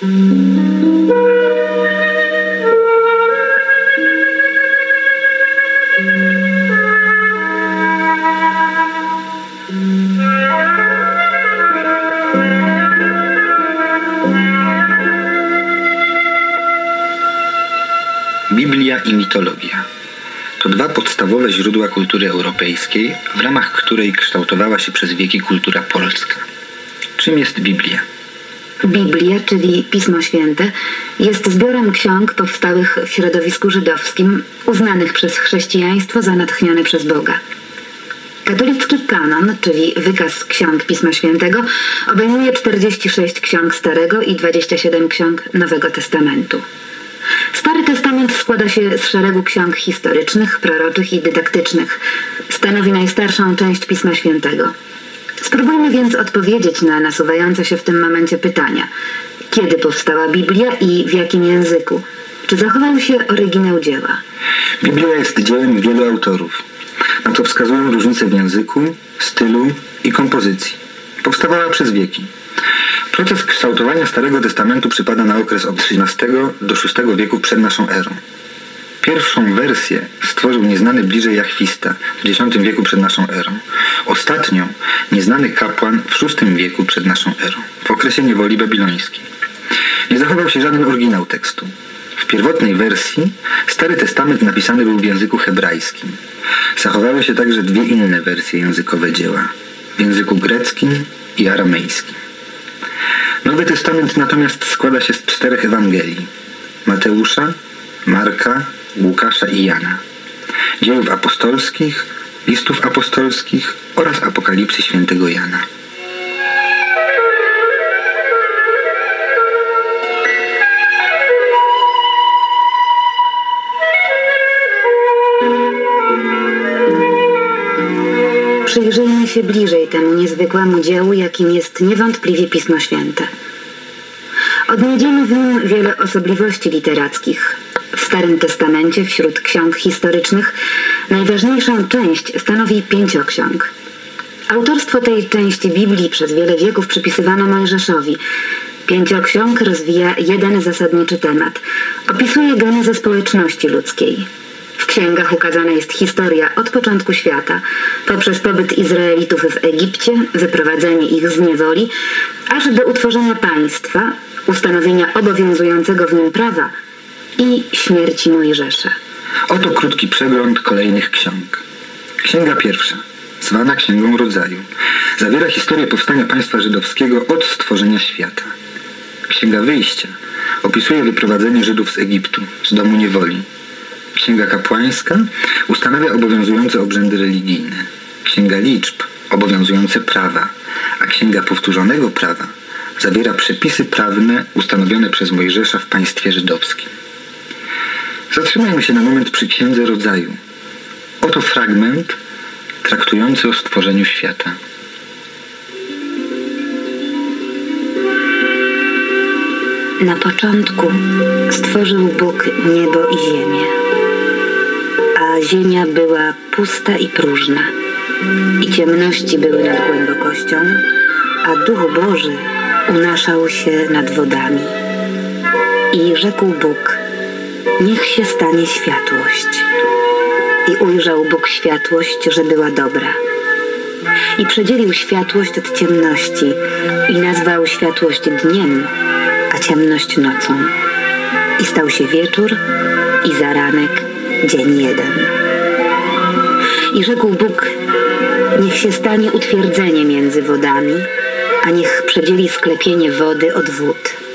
Biblia i mitologia to dwa podstawowe źródła kultury europejskiej, w ramach której kształtowała się przez wieki kultura polska. Czym jest Biblia? Biblia, czyli Pismo Święte, jest zbiorem ksiąg powstałych w środowisku żydowskim, uznanych przez chrześcijaństwo za natchnione przez Boga. Katolicki kanon, czyli wykaz ksiąg Pisma Świętego, obejmuje 46 ksiąg Starego i 27 ksiąg Nowego Testamentu. Stary Testament składa się z szeregu ksiąg historycznych, proroczych i dydaktycznych. Stanowi najstarszą część Pisma Świętego. Spróbujmy więc odpowiedzieć na nasuwające się w tym momencie pytania. Kiedy powstała Biblia i w jakim języku? Czy zachował się oryginał dzieła? Biblia jest dziełem wielu autorów, na co wskazują różnice w języku, stylu i kompozycji. Powstawała przez wieki. Proces kształtowania Starego Testamentu przypada na okres od XIII do VI wieku przed naszą erą. Pierwszą wersję stworzył nieznany bliżej Jachwista w X wieku przed naszą erą. Ostatnią nieznany kapłan w VI wieku przed naszą erą, w okresie niewoli babilońskiej. Nie zachował się żaden oryginał tekstu. W pierwotnej wersji Stary Testament napisany był w języku hebrajskim. Zachowały się także dwie inne wersje językowe dzieła w języku greckim i aramejskim. Nowy Testament natomiast składa się z czterech Ewangelii Mateusza, Marka, Łukasza i Jana, dziejów apostolskich, listów apostolskich oraz apokalipsy świętego Jana. Przyjrzyjmy się bliżej temu niezwykłemu dziełu, jakim jest niewątpliwie Pismo Święte. Odnajdziemy w nim wiele osobliwości literackich. W Starym Testamencie wśród ksiąg historycznych najważniejszą część stanowi pięcioksiąg. Autorstwo tej części Biblii przez wiele wieków przypisywano Mojżeszowi. Pięcioksiąg rozwija jeden zasadniczy temat. Opisuje genezę społeczności ludzkiej. W księgach ukazana jest historia od początku świata, poprzez pobyt Izraelitów w Egipcie, wyprowadzenie ich z niewoli, aż do utworzenia państwa, ustanowienia obowiązującego w nim prawa i śmierci Mojżesza. Oto krótki przegląd kolejnych ksiąg. Księga pierwsza, zwana Księgą Rodzaju, zawiera historię powstania państwa żydowskiego od stworzenia świata. Księga Wyjścia opisuje wyprowadzenie Żydów z Egiptu, z domu niewoli. Księga Kapłańska ustanawia obowiązujące obrzędy religijne. Księga Liczb obowiązujące prawa, a Księga Powtórzonego Prawa zawiera przepisy prawne ustanowione przez Mojżesza w państwie żydowskim. Zatrzymajmy się na moment przy Księdze Rodzaju. Oto fragment traktujący o stworzeniu świata. Na początku stworzył Bóg niebo i ziemię, a ziemia była pusta i próżna, i ciemności były nad głębokością, a Duch Boży unaszał się nad wodami. I rzekł Bóg, niech się stanie światłość. I ujrzał Bóg światłość, że była dobra. I przedzielił światłość od ciemności i nazwał światłość dniem, a ciemność nocą. I stał się wieczór i zaranek, dzień jeden. I rzekł Bóg, niech się stanie utwierdzenie między wodami, a niech przedzieli sklepienie wody od wód.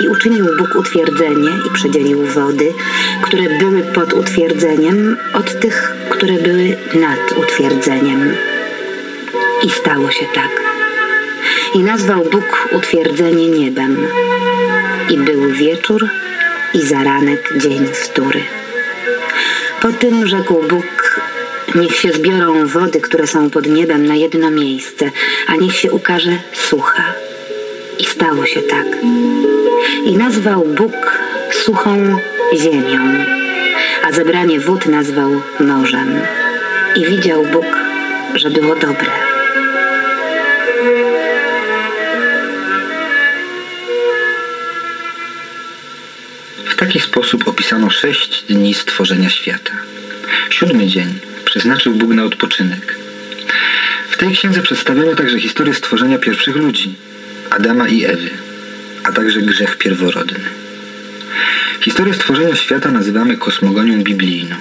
I uczynił Bóg utwierdzenie i przedzielił wody, które były pod utwierdzeniem, od tych, które były nad utwierdzeniem. I stało się tak. I nazwał Bóg utwierdzenie niebem. I był wieczór i zaranek dzień wtóry. Po tym rzekł Bóg, niech się zbiorą wody, które są pod niebem na jedno miejsce, a niech się ukaże sucha. I stało się tak. I nazwał Bóg suchą ziemią, a zebranie wód nazwał morzem. I widział Bóg, że było dobre. W taki sposób opisano sześć dni stworzenia świata. Siódmy dzień przeznaczył Bóg na odpoczynek. W tej księdze przedstawiono także historię stworzenia pierwszych ludzi, Adama i Ewy, a także grzech pierworodny. Historię stworzenia świata nazywamy kosmogonią biblijną.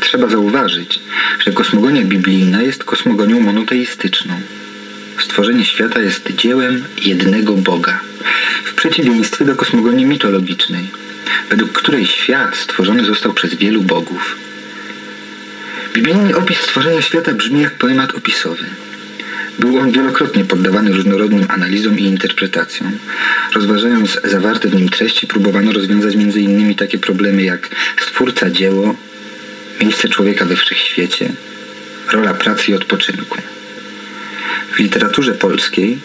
Trzeba zauważyć, że kosmogonia biblijna jest kosmogonią monoteistyczną. Stworzenie świata jest dziełem jednego Boga, w przeciwieństwie do kosmogonii mitologicznej, według której świat stworzony został przez wielu bogów. Biblijny opis stworzenia świata brzmi jak poemat opisowy. Był on wielokrotnie poddawany różnorodnym analizom i interpretacjom. Rozważając zawarte w nim treści, próbowano rozwiązać m.in. takie problemy jak stwórca dzieło, miejsce człowieka we wszechświecie, rola pracy i odpoczynku. W literaturze polskiej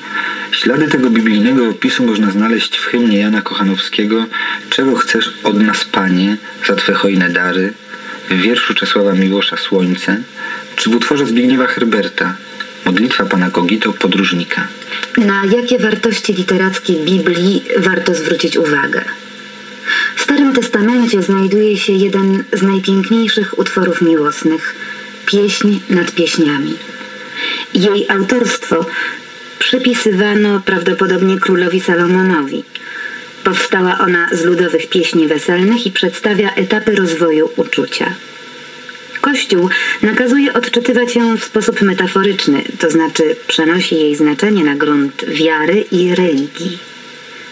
ślady tego biblijnego opisu można znaleźć w hymnie Jana Kochanowskiego Czego chcesz od nas, Panie, za Twe hojne dary, w wierszu Czesława Miłosza Słońce, czy w utworze Zbigniewa Herberta Modlitwa Pana Kogito Podróżnika. Na jakie wartości literackie Biblii warto zwrócić uwagę? W Starym Testamencie znajduje się jeden z najpiękniejszych utworów miłosnych Pieśń nad pieśniami. Jej autorstwo przypisywano prawdopodobnie królowi Salomonowi. Powstała ona z ludowych pieśni weselnych i przedstawia etapy rozwoju uczucia. Kościół nakazuje odczytywać ją w sposób metaforyczny, to znaczy przenosi jej znaczenie na grunt wiary i religii.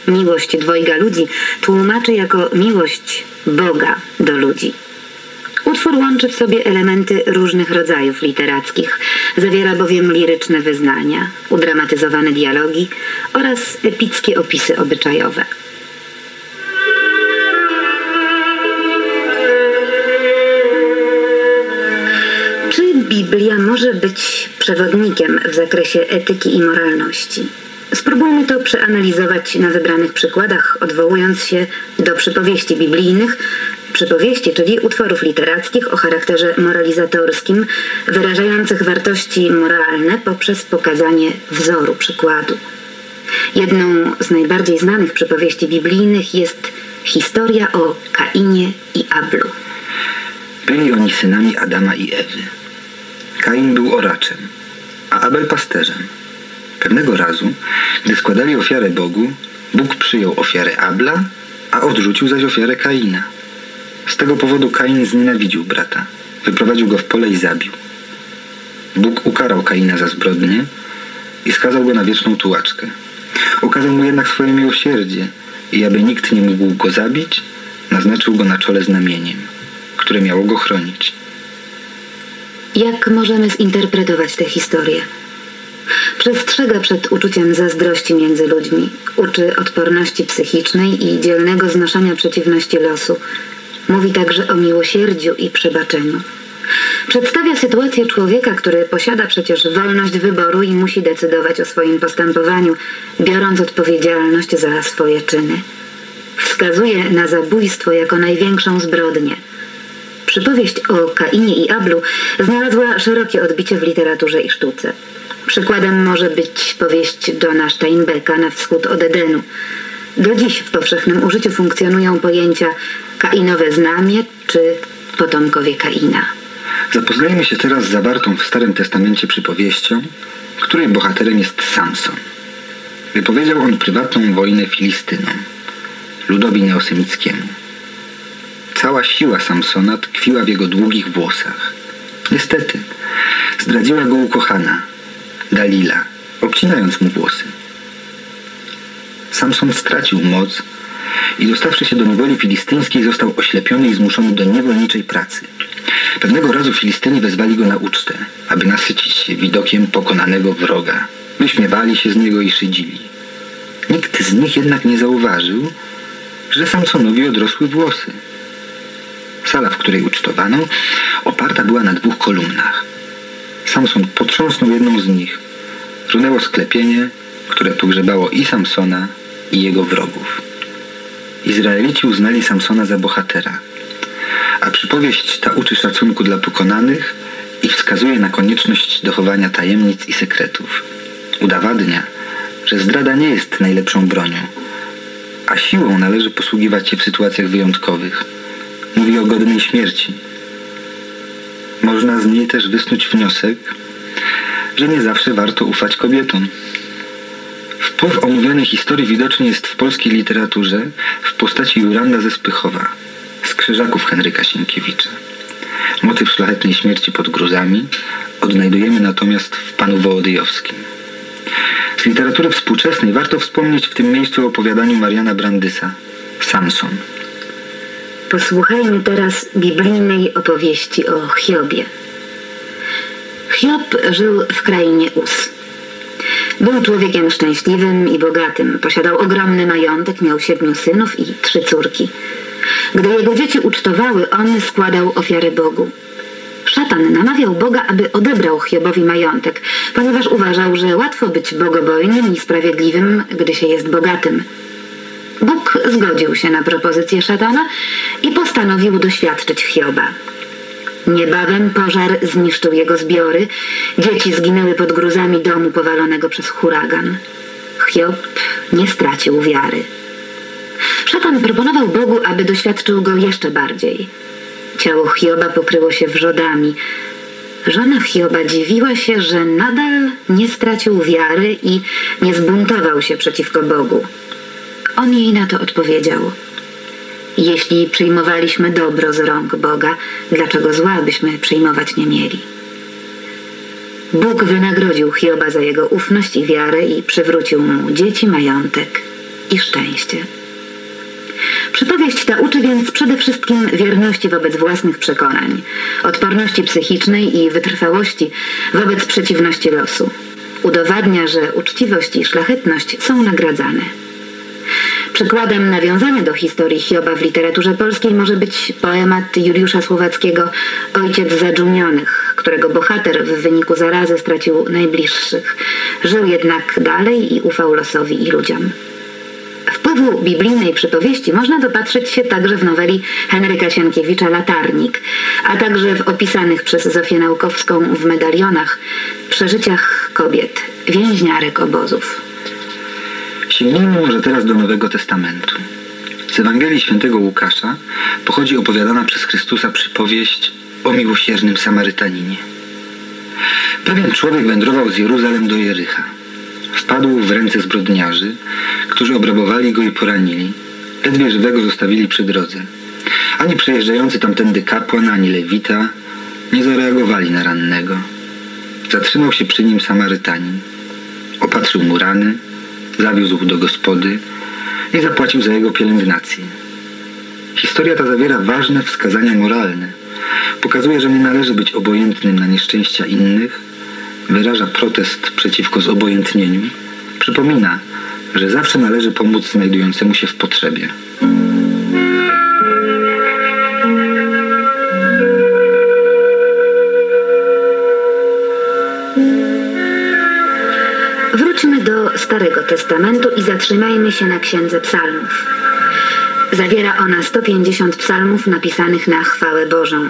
Miłość dwojga ludzi tłumaczy jako miłość Boga do ludzi. Utwór łączy w sobie elementy różnych rodzajów literackich, zawiera bowiem liryczne wyznania, udramatyzowane dialogi oraz epickie opisy obyczajowe. Biblia może być przewodnikiem w zakresie etyki i moralności? Spróbujmy to przeanalizować na wybranych przykładach, odwołując się do przypowieści biblijnych, przypowieści, czyli utworów literackich o charakterze moralizatorskim, wyrażających wartości moralne poprzez pokazanie wzoru przykładu. Jedną z najbardziej znanych przypowieści biblijnych jest historia o Kainie i Ablu. Byli oni synami Adama i Ewy. Kain był oraczem, a Abel pasterzem. Pewnego razu, gdy składali ofiarę Bogu, Bóg przyjął ofiarę Abla, a odrzucił zaś ofiarę Kaina. Z tego powodu Kain znienawidził brata, wyprowadził go w pole i zabił. Bóg ukarał Kaina za zbrodnię i skazał go na wieczną tułaczkę. Okazał mu jednak swoje miłosierdzie i aby nikt nie mógł go zabić, naznaczył go na czole znamieniem, które miało go chronić. Jak możemy zinterpretować tę historię? Przestrzega przed uczuciem zazdrości między ludźmi, uczy odporności psychicznej i dzielnego znoszenia przeciwności losu. Mówi także o miłosierdziu i przebaczeniu. Przedstawia sytuację człowieka, który posiada przecież wolność wyboru i musi decydować o swoim postępowaniu, biorąc odpowiedzialność za swoje czyny. Wskazuje na zabójstwo jako największą zbrodnię. Przypowieść o Kainie i Ablu znalazła szerokie odbicie w literaturze i sztuce. Przykładem może być powieść Johna Steinbecka na wschód od Edenu. Do dziś w powszechnym użyciu funkcjonują pojęcia kainowe znamie czy potomkowie Kaina. Zapoznajmy się teraz z zawartą w Starym Testamencie przypowieścią, której bohaterem jest Samson. Wypowiedział on prywatną wojnę Filistynom, ludowi neosemickiemu. Cała siła Samsona tkwiła w jego długich włosach. Niestety, zdradziła go ukochana, Dalila, obcinając mu włosy. Samson stracił moc i dostawszy się do niewoli filistyńskiej został oślepiony i zmuszony do niewolniczej pracy. Pewnego razu Filistyni wezwali go na ucztę, aby nasycić się widokiem pokonanego wroga. Wyśmiewali się z niego i szydzili. Nikt z nich jednak nie zauważył, że Samsonowi odrosły włosy. Sala, w której ucztowano, oparta była na dwóch kolumnach. Samson potrząsnął jedną z nich. Runęło sklepienie, które pogrzebało i Samsona, i jego wrogów. Izraelici uznali Samsona za bohatera, a przypowieść ta uczy szacunku dla pokonanych i wskazuje na konieczność dochowania tajemnic i sekretów. Udowadnia, że zdrada nie jest najlepszą bronią, a siłą należy posługiwać się w sytuacjach wyjątkowych. Mówi o godnej śmierci. Można z niej też wysnuć wniosek, że nie zawsze warto ufać kobietom. Wpływ omówionej historii widoczny jest w polskiej literaturze w postaci Juranda ze Spychowa, z Krzyżaków Henryka Sienkiewicza. Motyw szlachetnej śmierci pod gruzami odnajdujemy natomiast w panu Wołodyjowskim. Z literatury współczesnej warto wspomnieć w tym miejscu o opowiadaniu Mariana Brandysa, Samson. Posłuchajmy teraz biblijnej opowieści o Hiobie. Hiob żył w krainie Uz. Był człowiekiem szczęśliwym i bogatym. Posiadał ogromny majątek, miał siedmiu synów i trzy córki. Gdy jego dzieci ucztowały, on składał ofiary Bogu. Szatan namawiał Boga, aby odebrał Hiobowi majątek, ponieważ uważał, że łatwo być bogobojnym i sprawiedliwym, gdy się jest bogatym. Bóg zgodził się na propozycję szatana i postanowił doświadczyć Hioba. Niebawem pożar zniszczył jego zbiory, dzieci zginęły pod gruzami domu powalonego przez huragan. Hiob nie stracił wiary. Szatan proponował Bogu, aby doświadczył go jeszcze bardziej. Ciało Hioba pokryło się wrzodami. Żona Hioba dziwiła się, że nadal nie stracił wiary i nie zbuntował się przeciwko Bogu. On jej na to odpowiedział. Jeśli przyjmowaliśmy dobro z rąk Boga, dlaczego zła byśmy przyjmować nie mieli? Bóg wynagrodził Hioba za jego ufność i wiarę i przywrócił mu dzieci, majątek i szczęście. Przypowieść ta uczy więc przede wszystkim wierności wobec własnych przekonań, odporności psychicznej i wytrwałości wobec przeciwności losu. Udowadnia, że uczciwość i szlachetność są nagradzane. Przykładem nawiązania do historii Hioba w literaturze polskiej może być poemat Juliusza Słowackiego Ojciec Zadżumionych, którego bohater w wyniku zarazy stracił najbliższych. Żył jednak dalej i ufał losowi i ludziom. Wpływu biblijnej przypowieści można dopatrzyć się także w noweli Henryka Sienkiewicza Latarnik, a także w opisanych przez Zofię Naukowską w medalionach przeżyciach kobiet, więźniarek obozów. Sięgnijmy może teraz do Nowego Testamentu. Z Ewangelii Świętego Łukasza pochodzi opowiadana przez Chrystusa przypowieść o miłosiernym Samarytaninie. Pewien człowiek wędrował z Jeruzalem do Jericha. Wpadł w ręce zbrodniarzy, którzy obrabowali go i poranili. Ledwie żywego zostawili przy drodze. Ani przejeżdżający tamtędy kapłan, ani lewita nie zareagowali na rannego. Zatrzymał się przy nim Samarytanin. Opatrzył mu rany, zawiózł do gospody i zapłacił za jego pielęgnację. Historia ta zawiera ważne wskazania moralne. Pokazuje, że nie należy być obojętnym na nieszczęścia innych, wyraża protest przeciwko zobojętnieniu, przypomina, że zawsze należy pomóc znajdującemu się w potrzebie. Testamentu i zatrzymajmy się na Księdze Psalmów. Zawiera ona 150 psalmów napisanych na chwałę Bożą.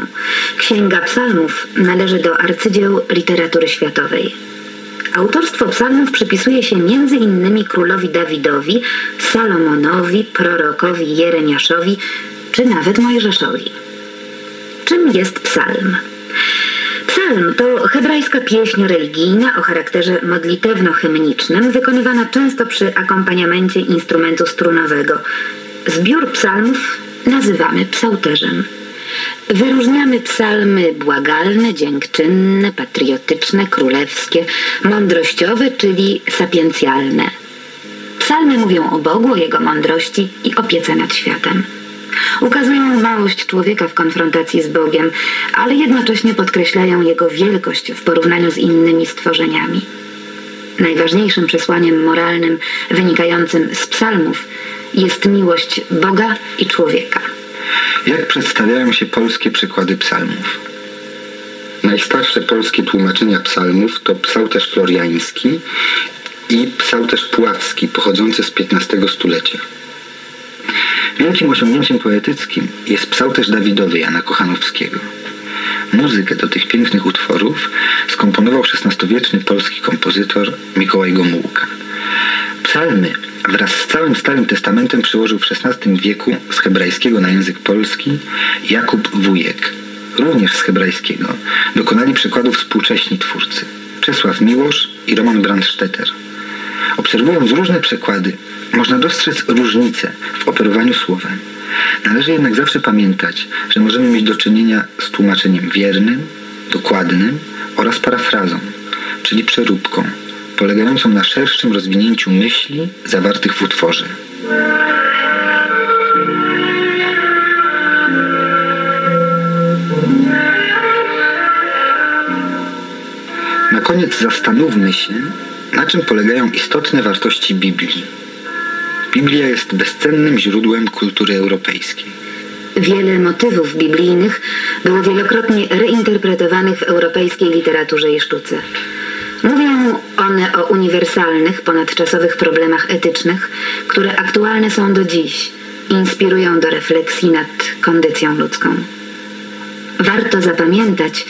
Księga Psalmów należy do arcydzieł literatury światowej. Autorstwo psalmów przypisuje się innymi królowi Dawidowi, Salomonowi, prorokowi Jeremiaszowi czy nawet Mojżeszowi. Czym jest psalm? Psalm to hebrajska pieśń religijna o charakterze modlitewno-hymnicznym, wykonywana często przy akompaniamencie instrumentu strunowego. Zbiór psalmów nazywamy psałterzem. Wyróżniamy psalmy błagalne, dziękczynne, patriotyczne, królewskie, mądrościowe, czyli sapiencjalne. Psalmy mówią o Bogu, o Jego mądrości i opiece nad światem. Ukazują małość człowieka w konfrontacji z Bogiem, ale jednocześnie podkreślają Jego wielkość w porównaniu z innymi stworzeniami. Najważniejszym przesłaniem moralnym wynikającym z psalmów jest miłość Boga i człowieka. Jak przedstawiają się polskie przykłady psalmów? Najstarsze polskie tłumaczenia psalmów to psałterz floriański i psałterz puławski pochodzący z XV stulecia. Wielkim osiągnięciem poetyckim jest psałterz Dawidowy Jana Kochanowskiego. Muzykę do tych pięknych utworów skomponował XVI-wieczny polski kompozytor Mikołaj Gomułka. Psalmy wraz z całym Starym Testamentem przyłożył w XVI wieku z hebrajskiego na język polski Jakub Wujek. Również z hebrajskiego dokonali przekładu współcześni twórcy Czesław Miłosz i Roman Brandstetter. Obserwując różne przekłady, można dostrzec różnice w operowaniu słowem. Należy jednak zawsze pamiętać, że możemy mieć do czynienia z tłumaczeniem wiernym, dokładnym oraz parafrazą, czyli przeróbką, polegającą na szerszym rozwinięciu myśli zawartych w utworze. Na koniec zastanówmy się, na czym polegają istotne wartości Biblii. Biblia jest bezcennym źródłem kultury europejskiej. Wiele motywów biblijnych było wielokrotnie reinterpretowanych w europejskiej literaturze i sztuce. Mówią one o uniwersalnych, ponadczasowych problemach etycznych, które aktualne są do dziś inspirują do refleksji nad kondycją ludzką. Warto zapamiętać,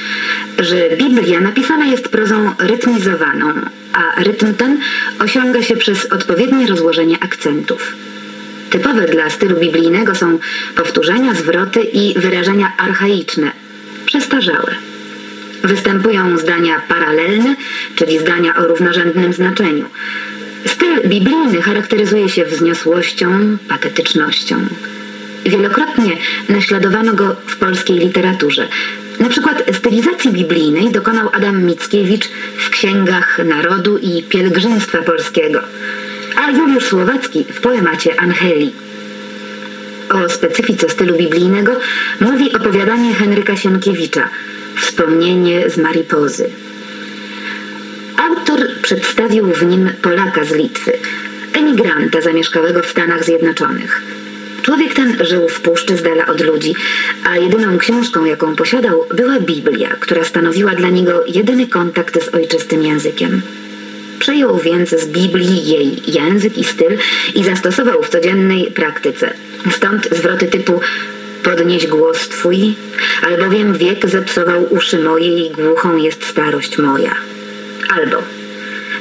że Biblia napisana jest prozą rytmizowaną, a rytm ten osiąga się przez odpowiednie rozłożenie akcentów. Typowe dla stylu biblijnego są powtórzenia, zwroty i wyrażenia archaiczne, przestarzałe. Występują zdania paralelne, czyli zdania o równorzędnym znaczeniu. Styl biblijny charakteryzuje się wzniosłością, patetycznością. Wielokrotnie naśladowano go w polskiej literaturze. Na przykład stylizacji biblijnej dokonał Adam Mickiewicz w Księgach Narodu i Pielgrzymstwa Polskiego, a Juliusz Słowacki w poemacie Angeli. O specyfice stylu biblijnego mówi opowiadanie Henryka Sienkiewicza Wspomnienie z Maripozy. Autor przedstawił w nim Polaka z Litwy, emigranta zamieszkałego w Stanach Zjednoczonych. Człowiek ten żył w puszczy z dala od ludzi, a jedyną książką, jaką posiadał, była Biblia, która stanowiła dla niego jedyny kontakt z ojczystym językiem. Przejął więc z Biblii jej język i styl i zastosował w codziennej praktyce. Stąd zwroty typu podnieś głos twój, albowiem wiek zepsował uszy moje i głuchą jest starość moja. Albo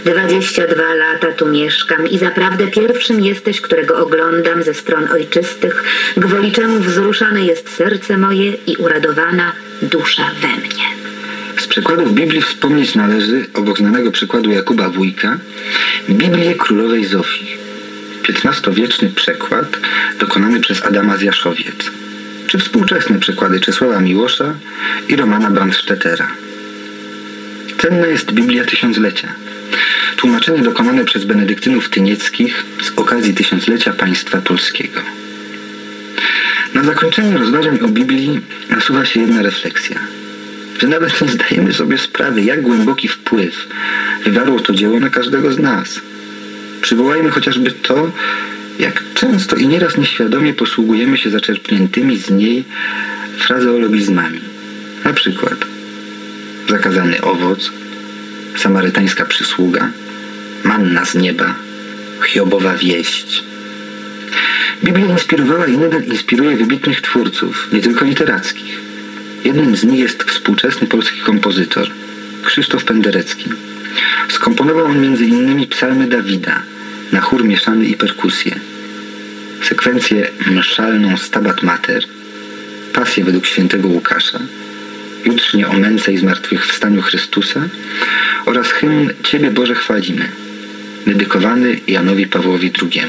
Dwadzieścia dwa lata tu mieszkam i zaprawdę pierwszym jesteś, którego oglądam ze stron ojczystych, gwoli czemu wzruszane jest serce moje i uradowana dusza we mnie. Z przykładów Biblii wspomnieć należy, obok znanego przykładu Jakuba Wójka, Biblię Królowej Zofii. XV-wieczny przekład dokonany przez Adama Zjaszowiec, czy współczesne przykłady Czesława Miłosza i Romana Brandstettera. Cenna jest Biblia Tysiąclecia. Tłumaczenie dokonane przez benedyktynów tynieckich z okazji tysiąclecia państwa polskiego. Na zakończenie rozważań o Biblii nasuwa się jedna refleksja. Że nawet nie zdajemy sobie sprawy, jak głęboki wpływ wywarło to dzieło na każdego z nas. Przywołajmy chociażby to, jak często i nieraz nieświadomie posługujemy się zaczerpniętymi z niej frazeologizmami. Na przykład zakazany owoc, samarytańska przysługa, manna z nieba, Hiobowa wieść. Biblia inspirowała i nadal inspiruje wybitnych twórców, nie tylko literackich. Jednym z nich jest współczesny polski kompozytor, Krzysztof Penderecki. Skomponował on m.in. psalmy Dawida, na chór mieszany i perkusję, sekwencję mszalną Stabat Mater, pasję według świętego Łukasza, jutrznie o męce i zmartwychwstaniu Chrystusa oraz hymn Ciebie Boże chwalimy, dedykowany Janowi Pawłowi II.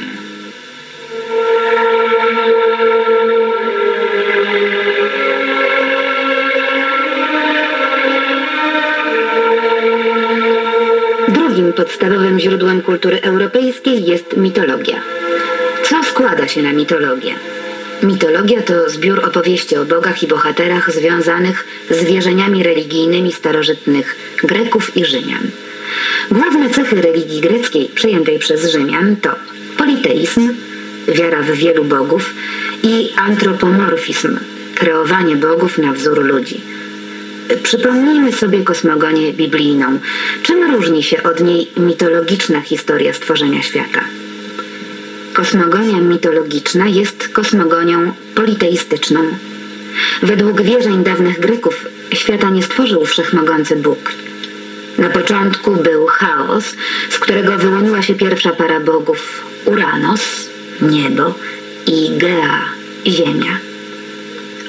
Drugim podstawowym źródłem kultury europejskiej jest mitologia. Co składa się na mitologię? Mitologia to zbiór opowieści o bogach i bohaterach związanych z wierzeniami religijnymi starożytnych Greków i Rzymian. Główne cechy religii greckiej przyjętej przez Rzymian to politeizm, wiara w wielu bogów i antropomorfizm, kreowanie bogów na wzór ludzi. Przypomnijmy sobie kosmogonię biblijną. Czym różni się od niej mitologiczna historia stworzenia świata? Kosmogonia mitologiczna jest kosmogonią politeistyczną. Według wierzeń dawnych Greków świata nie stworzył wszechmogący Bóg. Na początku był chaos, z którego wyłoniła się pierwsza para bogów, Uranos, niebo i Gea, ziemia.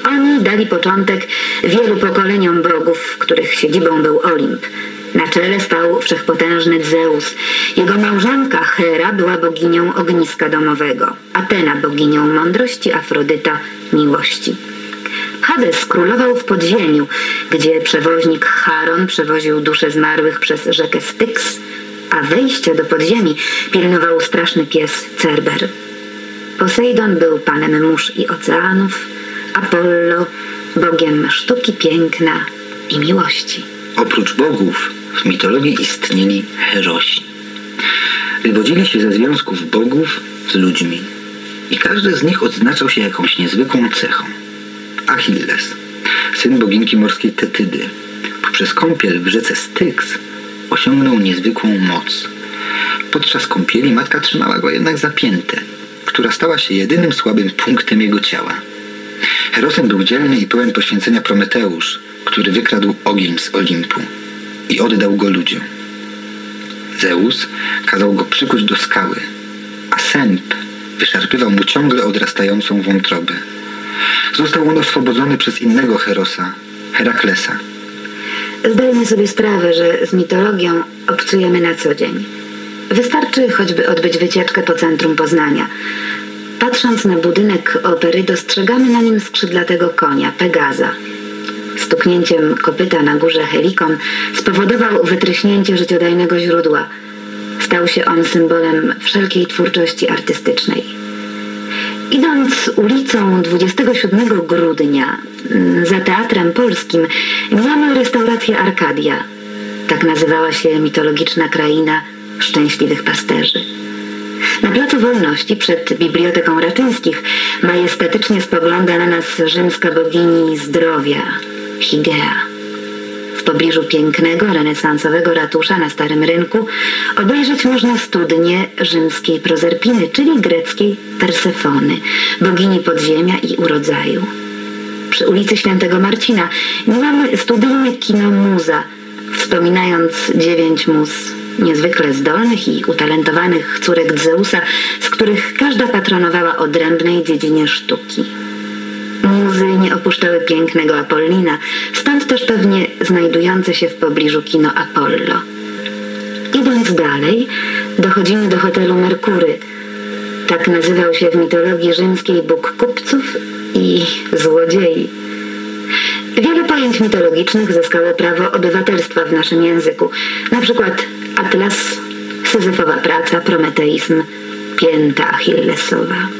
Oni dali początek wielu pokoleniom bogów, których siedzibą był Olimp. Na czele stał wszechpotężny Zeus. Jego małżonka Hera była boginią ogniska domowego, Atena boginią mądrości, Afrodyta miłości. Hades królował w podziemiu, gdzie przewoźnik Charon przewoził dusze zmarłych przez rzekę Styx, a wejścia do podziemi pilnował straszny pies Cerber. Posejdon był panem mórz i oceanów, Apollo bogiem sztuki piękna i miłości. Oprócz bogów w mitologii istnieli herosi. Wywodzili się ze związków bogów z ludźmi i każdy z nich odznaczał się jakąś niezwykłą cechą. Achilles, syn boginki morskiej Tetydy, poprzez kąpiel w rzece Styx osiągnął niezwykłą moc. Podczas kąpieli matka trzymała go jednak zapięte, która stała się jedynym słabym punktem jego ciała. Herosem był dzielny i pełen poświęcenia Prometeusz, który wykradł ogień z Olimpu i oddał go ludziom. Zeus kazał go przykuć do skały, a sęp wyszarpywał mu ciągle odrastającą wątrobę. Został on oswobodzony przez innego Herosa, Heraklesa. Zdajmy sobie sprawę, że z mitologią obcujemy na co dzień. Wystarczy choćby odbyć wycieczkę po centrum Poznania. Patrząc na budynek opery, dostrzegamy na nim skrzydlatego konia, Pegaza. Stuknięciem kopyta na górze Helikon spowodował wytryśnięcie życiodajnego źródła. Stał się on symbolem wszelkiej twórczości artystycznej. Idąc ulicą 27 grudnia mm, za Teatrem Polskim mijamy restaurację Arkadia. Tak nazywała się mitologiczna kraina szczęśliwych pasterzy. Na Placu Wolności przed Biblioteką Raczyńskich majestatycznie spogląda na nas rzymska bogini zdrowia, Higea. W pobliżu pięknego, renesansowego ratusza na Starym Rynku obejrzeć można studnię rzymskiej Prozerpiny, czyli greckiej Persefony, bogini podziemia i urodzaju. Przy ulicy Świętego Marcina mamy studyjne kino Muza, wspominając dziewięć mus niezwykle zdolnych i utalentowanych córek Zeusa, z których każda patronowała odrębnej dziedzinie sztuki. Muzy nie opuszczały pięknego Apollina, stąd też pewnie znajdujące się w pobliżu kino Apollo. Idąc dalej, dochodzimy do hotelu Merkury. Tak nazywał się w mitologii rzymskiej Bóg kupców i złodziei. Wiele pojęć mitologicznych zyskało prawo obywatelstwa w naszym języku. Na przykład Atlas, Syzyfowa praca, Prometeizm, pięta Achillesowa.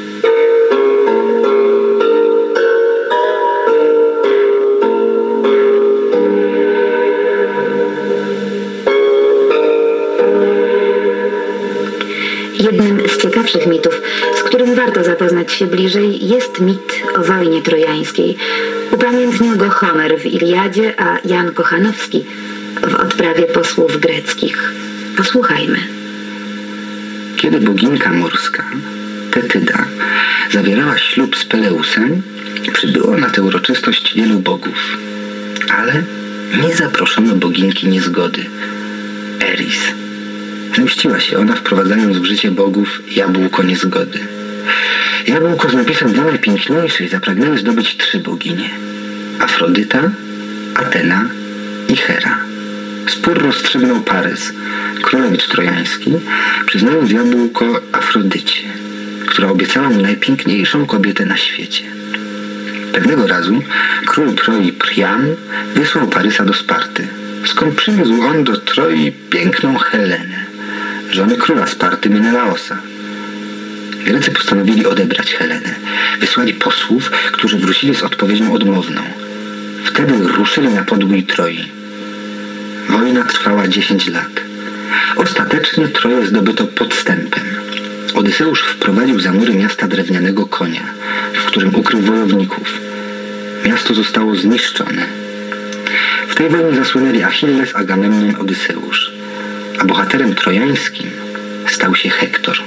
Jednym z ciekawszych mitów, z którym warto zapoznać się bliżej, jest mit o wojnie trojańskiej. Upamiętnił go Homer w Iliadzie, a Jan Kochanowski w odprawie posłów greckich. Posłuchajmy. Kiedy boginka morska, Tetyda, zawierała ślub z Peleusem, przybyło na tę uroczystość wielu bogów. Ale nie zaproszono boginki niezgody, Eris. Zemściła się ona, wprowadzając w życie bogów jabłko niezgody. Jabłko z napisem dla najpiękniejszej zapragnęły zdobyć trzy boginie. Afrodyta, Atena i Hera. Spór rozstrzygnął Parys, królewicz trojański, przyznając jabłko Afrodycie, która obiecała mu najpiękniejszą kobietę na świecie. Pewnego razu król Troi Priam wysłał Parysa do Sparty, skąd przywiózł on do Troi piękną Helenę, żonę króla Sparty Menelaosa. Grecy postanowili odebrać Helenę. Wysłali posłów, którzy wrócili z odpowiedzią odmowną. Wtedy ruszyli na podbój Troi. Wojna trwała 10 lat. Ostatecznie Troję zdobyto podstępem. Odyseusz wprowadził za mury miasta drewnianego konia, w którym ukrył wojowników. Miasto zostało zniszczone. W tej wojnie zasłynęli Achilles, Agamemnon, Odyseusz, a bohaterem trojańskim stał się Hektor.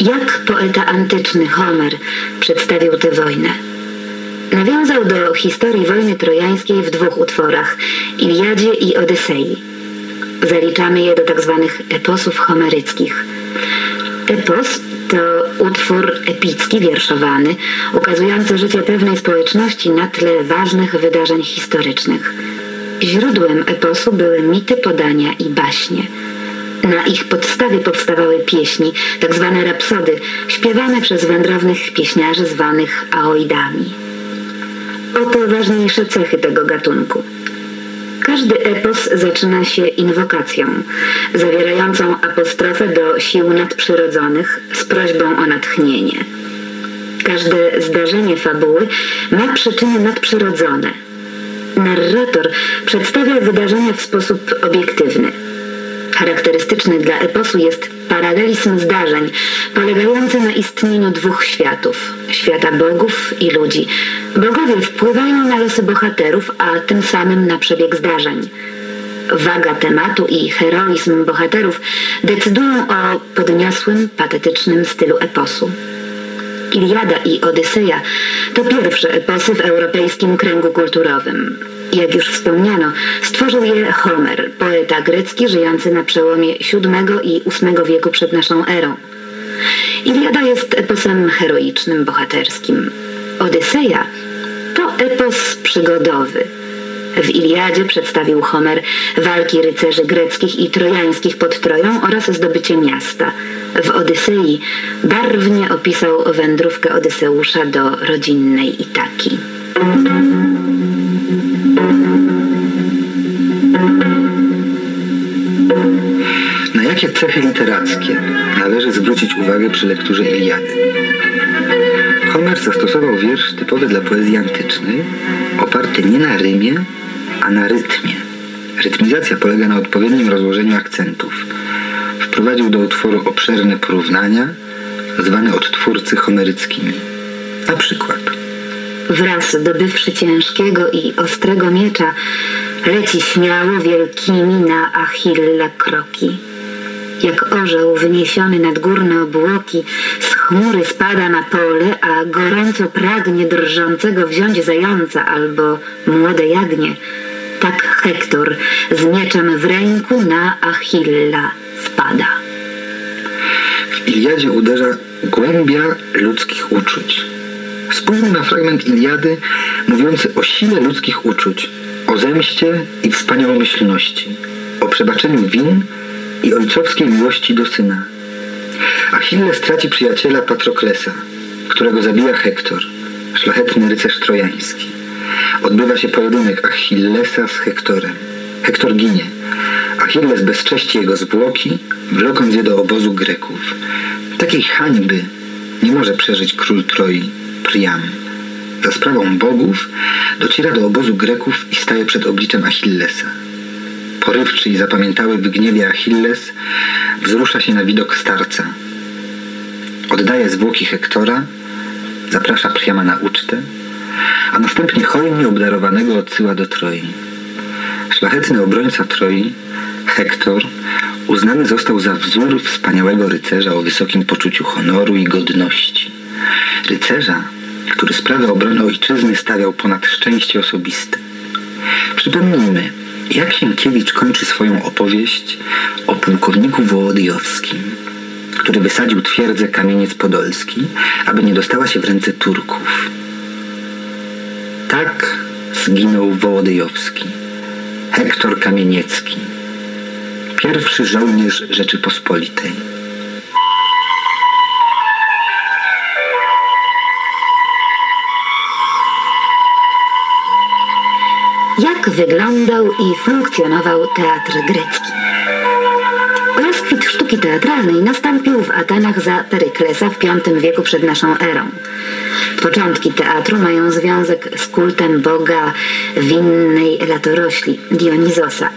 Jak poeta antyczny Homer przedstawił tę wojnę? Nawiązał do historii wojny trojańskiej w dwóch utworach Iliadzie i Odysei. Zaliczamy je do tzw. Tak eposów homeryckich. Epos to utwór epicki, wierszowany, ukazujący życie pewnej społeczności na tle ważnych wydarzeń historycznych. Źródłem eposu były mity podania i baśnie. Na ich podstawie powstawały pieśni, tak zwane rapsody, śpiewane przez wędrownych pieśniarzy zwanych aoidami. Oto ważniejsze cechy tego gatunku. Każdy epos zaczyna się inwokacją, zawierającą apostrofę do sił nadprzyrodzonych z prośbą o natchnienie. Każde zdarzenie fabuły ma przyczyny nadprzyrodzone. Narrator przedstawia wydarzenia w sposób obiektywny. Charakterystyczny dla eposu jest paralelizm zdarzeń, polegający na istnieniu dwóch światów świata bogów i ludzi. Bogowie wpływają na losy bohaterów, a tym samym na przebieg zdarzeń. Waga tematu i heroizm bohaterów decydują o podniosłym, patetycznym stylu eposu. Iliada i Odyseja to pierwsze eposy w europejskim kręgu kulturowym. Jak już wspomniano, stworzył je Homer, poeta grecki żyjący na przełomie VII i VIII wieku przed naszą erą. Iliada jest eposem heroicznym, bohaterskim. Odyseja to epos przygodowy. W Iliadzie przedstawił Homer walki rycerzy greckich i trojańskich pod Troją oraz zdobycie miasta. W Odysei barwnie opisał wędrówkę Odyseusza do rodzinnej Itaki. Na jakie cechy literackie należy zwrócić uwagę przy lekturze Iliady? Homer zastosował wiersz typowy dla poezji antycznej, oparty nie na rymie, a na rytmie. Rytmizacja polega na odpowiednim rozłożeniu akcentów. Wprowadził do utworu obszerne porównania, zwane od twórcy homeryckimi. Na przykład Wraz dobywszy ciężkiego i ostrego miecza, leci śmiało wielkimi na Achille kroki. Jak orzeł wyniesiony nad górne obłoki, z chmury spada na pole, a gorąco pragnie drżącego wziąć zająca albo młode jagnię. Tak Hektor z mieczem w ręku na Achilla spada. W Iliadzie uderza głębia ludzkich uczuć. Spójrzmy na fragment Iliady mówiący o sile ludzkich uczuć, o zemście i wspaniałomyślności, o przebaczeniu win i ojcowskiej miłości do syna. Achilles traci przyjaciela Patroklesa, którego zabija Hektor, szlachetny rycerz trojański. Odbywa się pojedynek Achillesa z Hektorem. Hektor ginie. Achilles bezcześci jego zwłoki, wlokąc je do obozu Greków. Takiej hańby nie może przeżyć król Troi, Priam. Za sprawą bogów dociera do obozu Greków i staje przed obliczem Achillesa. Porywczy i zapamiętały w gniewie Achilles wzrusza się na widok starca. Oddaje zwłoki Hektora, zaprasza Priama na ucztę, a następnie hojnie obdarowanego odsyła do Troi. Szlachetny obrońca Troi, Hektor, uznany został za wzór wspaniałego rycerza o wysokim poczuciu honoru i godności. Rycerza, który sprawę obrony ojczyzny stawiał ponad szczęście osobiste. Przypomnijmy, jak Sienkiewicz kończy swoją opowieść o pułkowniku Wołodyjowskim, który wysadził twierdzę Kamieniec Podolski, aby nie dostała się w ręce Turków. Tak zginął Wołodyjowski, Hektor Kamieniecki, pierwszy żołnierz Rzeczypospolitej. Jak wyglądał i funkcjonował teatr grecki? Sztuki teatralnej nastąpił w Atenach za Peryklesa w V wieku przed naszą erą. Początki teatru mają związek z kultem boga winnej latorośli, Dionizosa.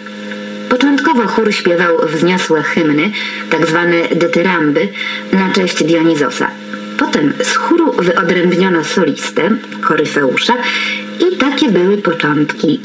Początkowo chór śpiewał wzniosłe hymny, tak zwane dytyramby, na cześć Dionizosa. Potem z chóru wyodrębniono solistę, koryfeusza i takie były początki